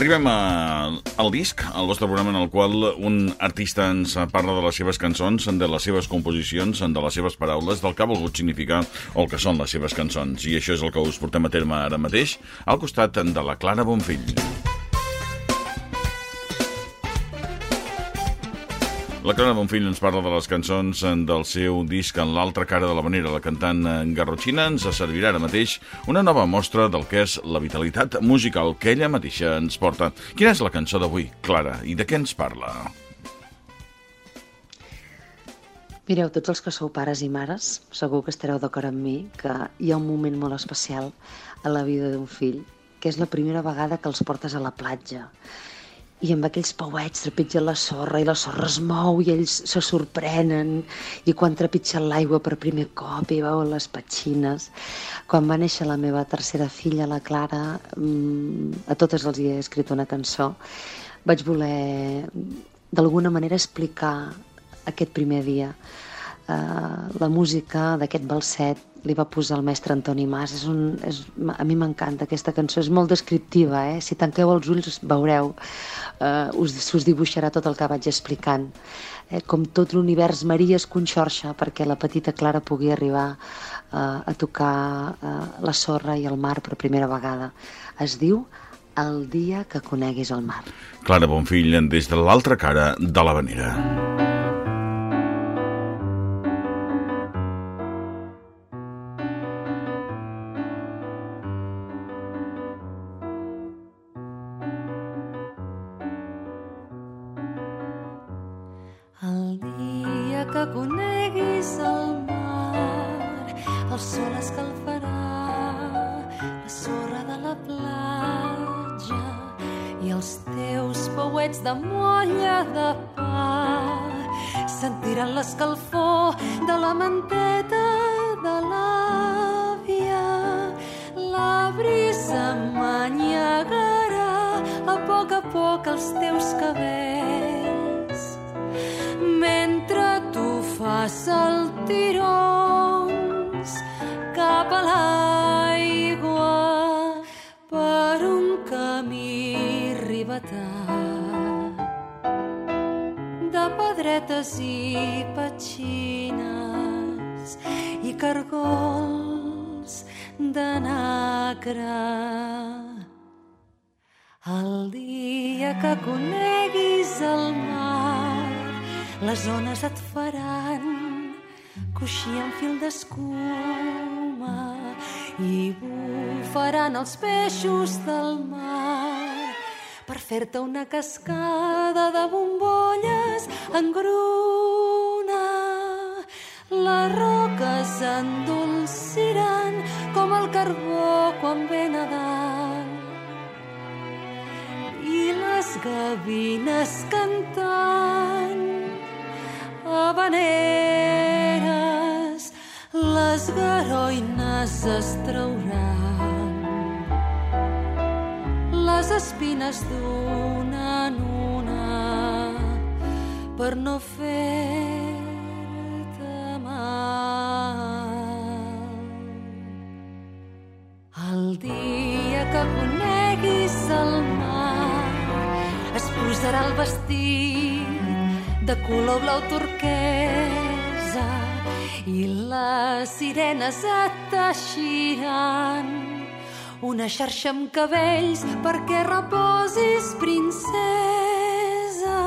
Arribem a, al disc, al vostre programa en el qual un artista ens parla de les seves cançons, de les seves composicions, de les seves paraules, del que ha volgut significar o el que són les seves cançons. I això és el que us portem a terme ara mateix, al costat de la Clara Bonfill. La Clara Bonfill ens parla de les cançons del seu disc en l'altra cara de la manera. La cantant Garrotxina ens servirà ara mateix una nova mostra del que és la vitalitat musical que ella mateixa ens porta. Quina és la cançó d'avui, Clara, i de què ens parla? Mireu, tots els que sou pares i mares, segur que estareu d'acord amb mi que hi ha un moment molt especial a la vida d'un fill, que és la primera vegada que els portes a la platja i amb aquells pauets trepitgen la sorra i la sorra es mou i ells se sorprenen i quan trepitgen l'aigua per primer cop i veuen les petxines. Quan va néixer la meva tercera filla, la Clara, mm, a totes els hi he escrit una cançó, vaig voler d'alguna manera explicar aquest primer dia uh, la música d'aquest balset li va posar el mestre Antoni Mas. És un, és, a mi m'encanta aquesta cançó, és molt descriptiva. Eh? Si tanqueu els ulls veureu, eh, us, us dibuixarà tot el que vaig explicant. Eh? Com tot l'univers maria es conxorxa perquè la petita Clara pugui arribar eh, a tocar eh, la sorra i el mar per primera vegada. Es diu El dia que coneguis el mar. Clara Bonfill, des de l'altra cara de la vanera. Que coneguis el mar, el sol escalfarà la sorra de la platja i els teus pauets de molla de pa sentiran l'escalfor de la manteta de l'àvia. La brisa manyegarà a poc a poc els teus cabells fas saltirons cap a l'aigua per un camí ribetat de pedretes i petxines i cargols de nacre. El dia que coneguis el mar, les ones et faran coixí en fil d'escuma i bufaran els peixos del mar per fer-te una cascada de bombolles en gruna. Les roques endolciran com el carbó quan ve Nadal i les gavines cantant habaneres les garoines es trauran les espines d'una en una per no fer-te mal. El dia que coneguis el mar es posarà el vestit de color blau turquesa i les sirenes et teixiran. Una xarxa amb cabells perquè reposis, princesa.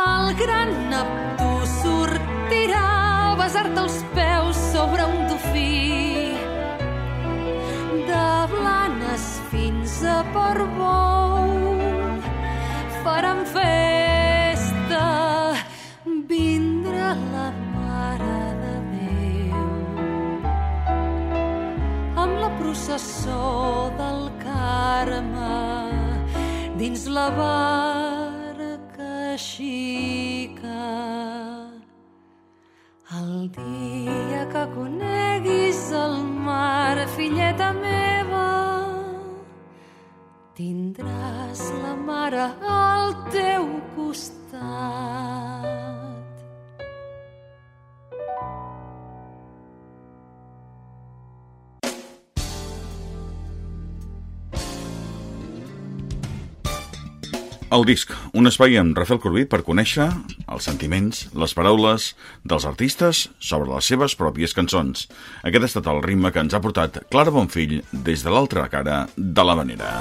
El gran Neptú sortirà a besar-te els peus sobre un dofí. De blanes fins a Portbou processó del Carme dins la barca xica. El dia que coneguis el mar, filleta meva, tindràs la mare al teu El disc, un espai amb Rafael Corbí per conèixer els sentiments, les paraules dels artistes sobre les seves pròpies cançons. Aquest ha estat el ritme que ens ha portat Clara Bonfill des de l'altra cara de la vanera.